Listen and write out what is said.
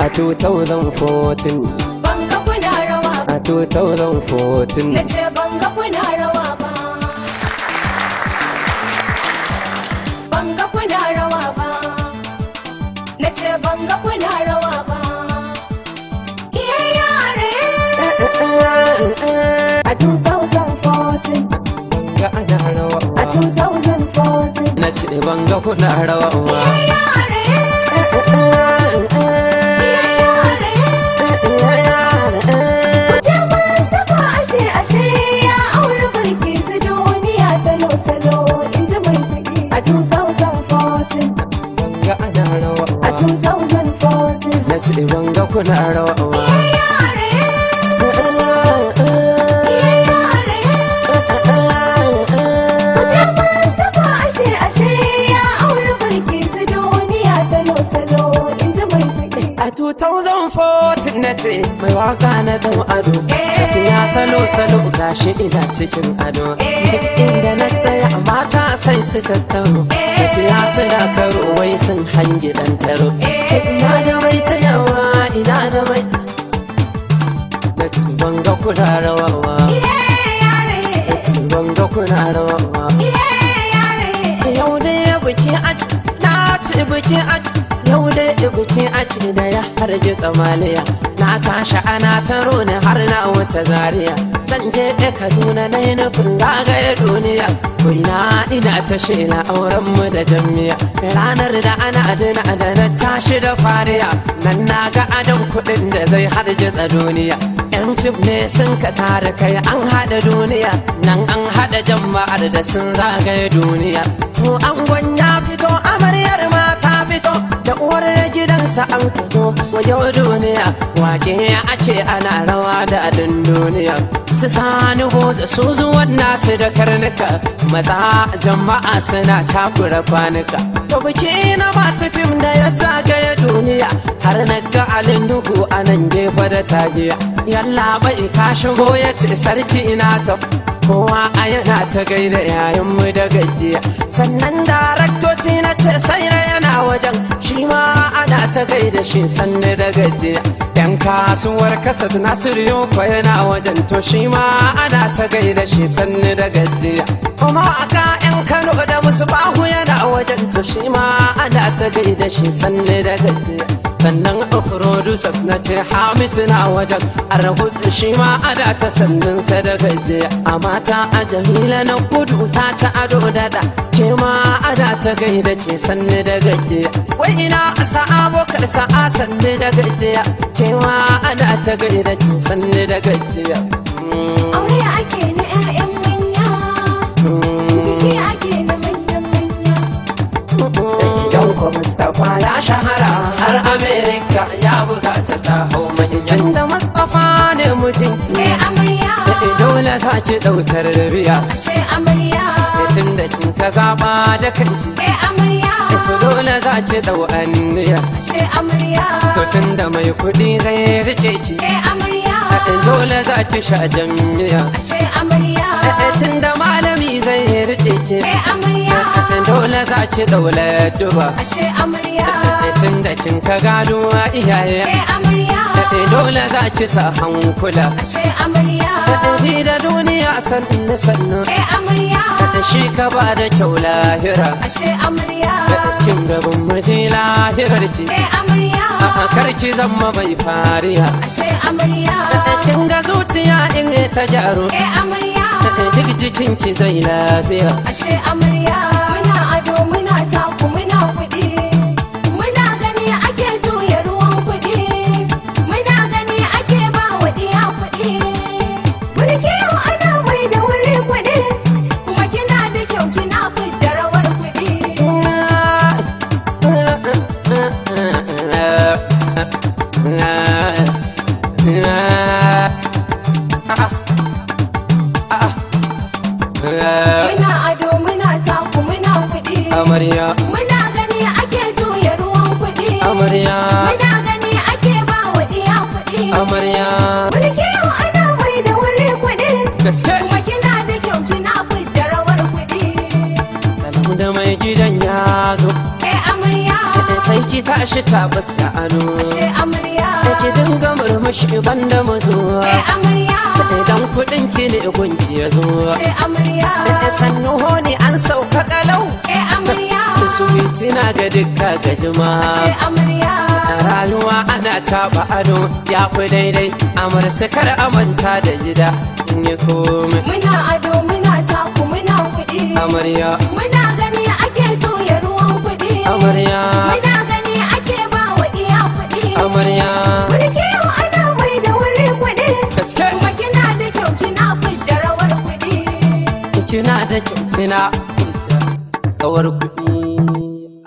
a 2014 banga kuna rawa ba. A 2014 na ce banga kuna rawa ba. Banga kuna rawa ba. Na ce banga kuna rawa ba. Iya yare a 2014 ga ana rawa. A 2014 na ce ban ga kuna rawa. ba 2014 ga ana rawa. A 2014 na ce ban ga kuna rawa ba. Ashe ashe ya aure barki su duniya salo salo in ji mai kuɗi a 2014 na ce mai waƙa na dan ado. Tafiya salo salo gashi ina cikin ado. Inda na tsaya mata sai su tattaro tafiya suna karo wai sun hangi dan taro. Ina da mai tsayawa ina da mai. Na ce ban ga kuna rawawa. Na ce ban ga kuna rawawa. Yau dai biki a na ci biki a yau dai biki a ci da ya harji tsamaliya. Na tashi ana taro ne har na wuce zaria zan je kaduna na yi nufin zagaye duniya. Kuina ina ta shela auren mu da jamiya. Ranar da ana adana da na tashi da fariya nan na ga adon kuɗin da zai harjitsa duniya. Yan fim ne sun ka tare kai an haɗa duniya nan an haɗa jama'ar da sun zagaye duniya. To ya wajen duniya wake ake ana rawa da adin duniya. Su sani hoza su zuwan nasu da karnuka maza jama'a suna takura kwanuka. To biki na masu fim da ya zagaye duniya har na ga alin duhu a nan gefe da tagiya. Yalla bai ka shigo ya ce sarki ina ta kowa a yana ta gaida yayin mu da gajiya. Sannan daraktoci na ce sai na yana wajen. Shi ma ana ta gaida shi sannu da gajiya. Yan kasuwar kasat nasiru yoko yana wajen to shi ma ana ta gaida shi sannu da gajiya. Kuma aka yan kano da musu bahu yana wajen to shi ma ana ta gaida shi sannu da gajiya. Sannan producers na ce hamisu na wajen. Arhudu shi ma ada ta sannan da gajiya a mata a jamila na kudu ta ta ado dada. Ke ma ada ta gaida ke sannu da gajiya wai ina sa'a bokar sa'a sannu da gajiya ke ma ada ta gaida ke sannu da gajiya aure ake na 'ya'yan manya. Biki ake na manyan manya. Janko Mustapha ya shahara har Amerika ya buga ta ta hau manyan da Mustapha ne mutum. Eh amarya. Dole za ki ɗautar biya ashe amarya. Tun da kin ka zaɓa da kanki eh amarya. To dole za ki ɗau anniya. Ashe amarya. To tun da mai kuɗi zai riƙe ki. Eh amarya. Dole za ki sha jamiya ashe amarya. Tun da malami zai riƙe ki. Eh amarya. Dole za ki ɗaula duba ashe amarya. Tun da kin ka gado a iyaye. Dole za ki sa hankula. Bi da duniya sannu. Sannu shi ka ba da kyau lahira. Kin gaban miji lahirar ki. Karki zama mai fariya. Kin ga zuciya in ta amarya. Duk jikin ki zai lafiya. Ashe amarya. Muna ado muna taku muna ado muna taku muna kuɗi. Amarya, muna gani ake juya ruwan kuɗi. Amarya, muna gani ake ba wa ɗiya kuɗi. Amarya. mulki yau ana mai da wuri kuɗi. Gaske. kuma kina da kyau kina fidda rawar kuɗi. Salamu da mai gidan ya zo, eh amarya. Sai ki tashi ta ado. Ashe amarya. Da ki dinga murmushi banda zo eh amarya. Idan kuɗin ki ne gunki ya zo. Ashe amarya. Sannu honi an sauka kalau. Eh amarya. Suwiti na ga dukka gajima ashe amarya. Rayuwa ana taba ado ya fi daidai. Amar kar amanta da gida in yi komai muna ado muna taku muna kuɗi. Amarya kina kawar kuɗi